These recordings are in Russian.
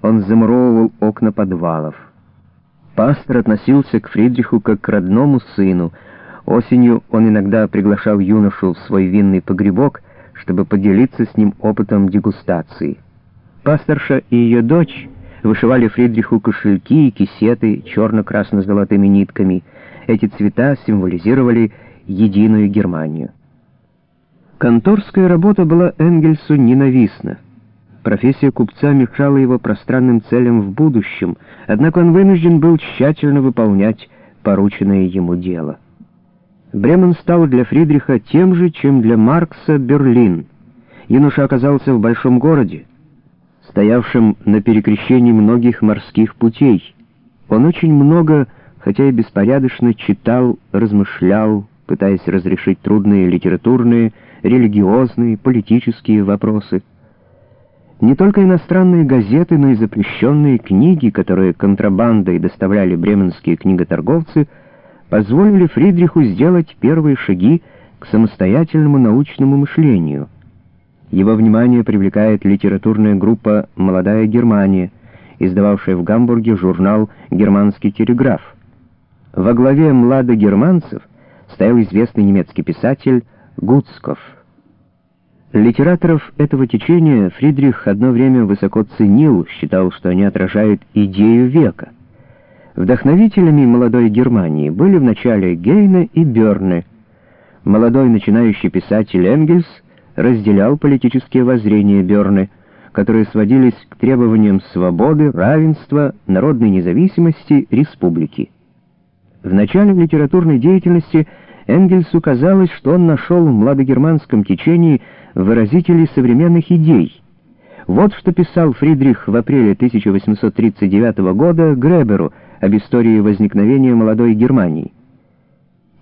Он замуровывал окна подвалов. Пастор относился к Фридриху как к родному сыну. Осенью он иногда приглашал юношу в свой винный погребок, чтобы поделиться с ним опытом дегустации. Пасторша и ее дочь вышивали Фридриху кошельки и кисеты черно-красно-золотыми нитками. Эти цвета символизировали единую Германию. Конторская работа была Энгельсу ненавистна. Профессия купца мешала его пространным целям в будущем, однако он вынужден был тщательно выполнять порученное ему дело. Бремен стал для Фридриха тем же, чем для Маркса Берлин. Юноша оказался в большом городе, стоявшем на перекрещении многих морских путей. Он очень много, хотя и беспорядочно, читал, размышлял, пытаясь разрешить трудные литературные, религиозные, политические вопросы. Не только иностранные газеты, но и запрещенные книги, которые контрабандой доставляли бременские книготорговцы, позволили Фридриху сделать первые шаги к самостоятельному научному мышлению. Его внимание привлекает литературная группа «Молодая Германия», издававшая в Гамбурге журнал «Германский телеграф». Во главе «Младогерманцев» стоял известный немецкий писатель Гуцков. Литераторов этого течения Фридрих одно время высоко ценил, считал, что они отражают идею века. Вдохновителями молодой Германии были вначале Гейне и Бёрне. Молодой начинающий писатель Энгельс разделял политические воззрения Бёрне, которые сводились к требованиям свободы, равенства, народной независимости, республики. В начале литературной деятельности Энгельсу казалось, что он нашел в младогерманском течении выразителей современных идей. Вот что писал Фридрих в апреле 1839 года Греберу об истории возникновения молодой Германии.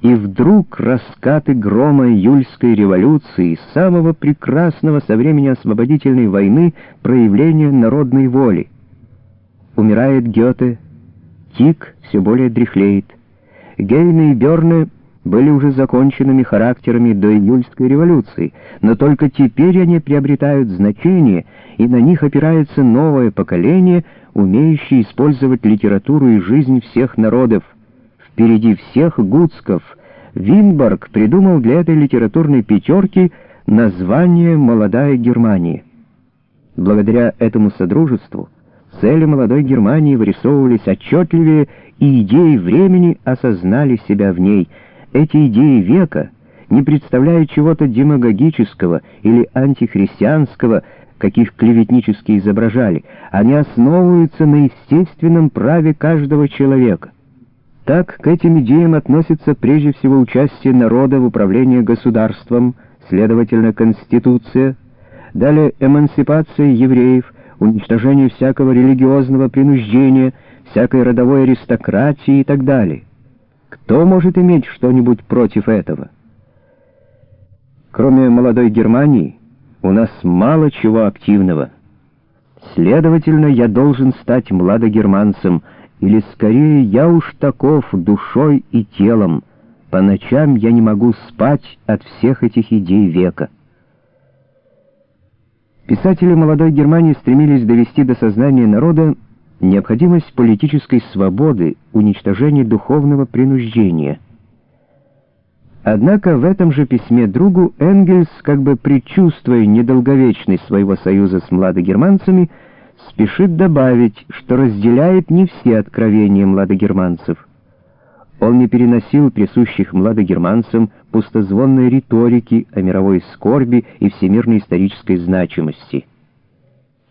И вдруг раскаты грома июльской революции, самого прекрасного со времени освободительной войны проявления народной воли. Умирает Гёте, Тик все более дряхлеет. Гейне и Бёрне были уже законченными характерами до июльской революции, но только теперь они приобретают значение, и на них опирается новое поколение, умеющее использовать литературу и жизнь всех народов. Впереди всех гудсков Винборг придумал для этой литературной пятерки название «Молодая Германия». Благодаря этому содружеству цели молодой Германии вырисовывались отчетливее, и идеи времени осознали себя в ней — эти идеи века не представляют чего-то демагогического или антихристианского, каких клеветнически изображали. Они основываются на естественном праве каждого человека. Так к этим идеям относится прежде всего участие народа в управлении государством, следовательно, Конституция, далее эмансипация евреев, уничтожение всякого религиозного принуждения, всякой родовой аристократии и так далее. Кто может иметь что-нибудь против этого? Кроме молодой Германии, у нас мало чего активного. Следовательно, я должен стать младогерманцем, или скорее я уж таков душой и телом. По ночам я не могу спать от всех этих идей века. Писатели молодой Германии стремились довести до сознания народа необходимость политической свободы, уничтожение духовного принуждения. Однако в этом же письме другу Энгельс, как бы предчувствуя недолговечность своего союза с младогерманцами, спешит добавить, что разделяет не все откровения младогерманцев. Он не переносил присущих младогерманцам пустозвонной риторики о мировой скорби и всемирной исторической значимости.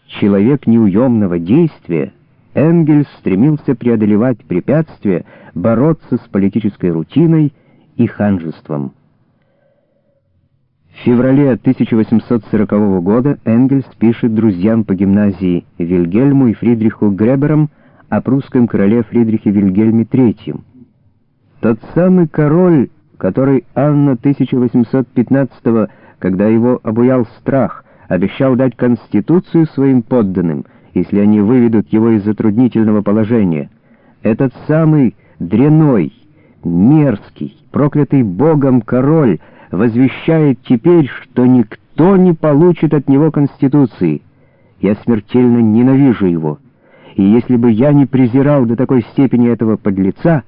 Человек неуемного действия — Энгельс стремился преодолевать препятствия, бороться с политической рутиной и ханжеством. В феврале 1840 года Энгельс пишет друзьям по гимназии Вильгельму и Фридриху Греберам о прусском короле Фридрихе Вильгельме III. Тот самый король, который Анна 1815 когда его обуял страх, обещал дать конституцию своим подданным — если они выведут его из затруднительного положения. Этот самый дряной, мерзкий, проклятый Богом король возвещает теперь, что никто не получит от него Конституции. Я смертельно ненавижу его. и если бы я не презирал до такой степени этого подлеца,